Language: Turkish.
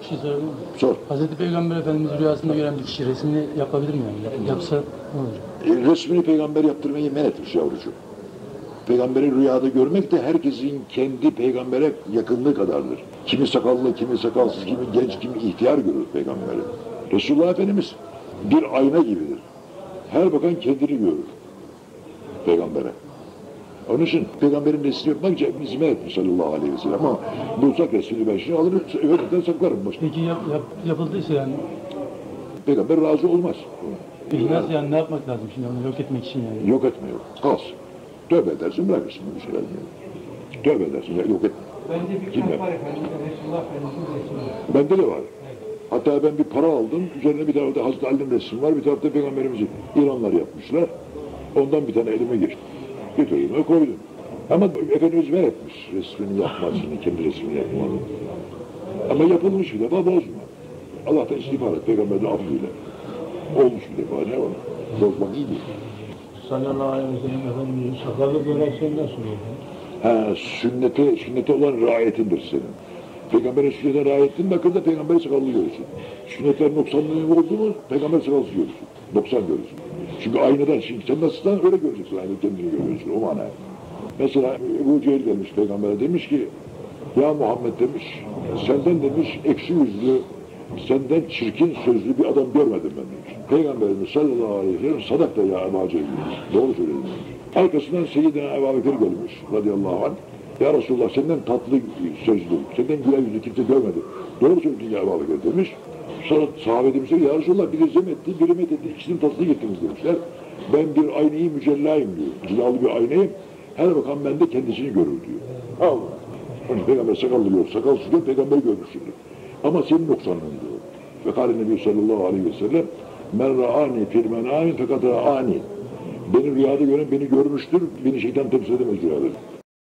Bir şey sorabilir miyim? Sor. Hazreti Peygamber Efendimiz rüyasında gören bir kişi resmini yapabilir mi yani? Yapsa ne olur? E, resmini peygamber yaptırmayı men etmiş yavrucuğum. Peygamberi rüyada görmek de herkesin kendi peygambere yakınlığı kadardır. Kimi sakallı, kimi sakalsız, kimi genç, kimi ihtiyar görür peygamberi. Resulullah Efendimiz bir ayna gibidir. Her bakan kendini görür peygambere. Onun için peygamberin yapmak Cenab-ı men etmiş sallallahu aleyhi ve sellem. Ama bulsak resmini ben şimdi alır, öğreten saklarım. Başka. Peki yap, yap, yapıldıysa yani Peygamber razı olmaz. peki nasıl yani ne yapmak lazım şimdi onu yok etmek için yani? Yok etme yok. Kalsın. Tövbe edersin bırakırsın bir şeyler. Tövbe edersin yok etme. Bence bir kitap var efendim. Resulullah Efendimiz'in. Bende de var. Hatta ben bir para aldım. Üzerine bir tarafta Hazreti Ali'nin resmi var. Bir tarafta Peygamberimizi İranlar yapmışlar. Ondan bir tane elime geçti. Götürdüm ve koydum. Ama Efendimiz ver etmiş resmini yapmasını, kendi resmini yapmanı. Ama yapılmış bir defa bozma. Allah'tan istiğfar et, Peygamber'in affıyla. Olmuş bir defa, ne var? Bozmak iyi değil. sallallahu aleyhi ve sellem Efendimiz'in sakallı böreği nasıl olur? Ha, sünnete, sünnete olan riayetindir senin. Peygamberin sünnetine riayetin bakın da peygamberi sakallı görürsün. Sünnetlerin noksanlığı oldu mu peygamber sakalsız görürsün. 90 görürsün. Çünkü aynadan, şimdi sen nasılsan öyle göreceksin aynı kendini görüyorsun o manaya. Mesela Ebu Cehil gelmiş peygambere demiş ki ya Muhammed demiş senden demiş ekşi yüzlü senden çirkin sözlü bir adam görmedim ben demiş. Peygamberimiz sallallahu aleyhi ve sellem sadak da ya Ebu Cehil demiş. Doğru söyledin demiş. Arkasından Seyyidina Ebu Bekir gelmiş radıyallahu anh. Ya Resulullah senden tatlı sözlü, senden güler yüzlü kimse görmedi. Doğru söyledin ya Ebu Bekir demiş. Sonra sahabe demişler ya Resulullah biri zem etti, biri met etti, ikisinin tatlını getirdiniz demişler. Ben bir aynayı mücellayım diyor. Cilalı bir aynayım. Her bakan bende kendisini görür diyor. Allah. Hani peygamber sakallı yok, sakalsız yok, peygamber görmüşsündür. Ama senin noksanlığın diyor. Ve kâle Nebi sallallahu aleyhi ve sellem men ra'ani fil menâmi fakat ra'ani. Beni rüyada gören beni görmüştür, beni şeytan temsil edemez rüyada.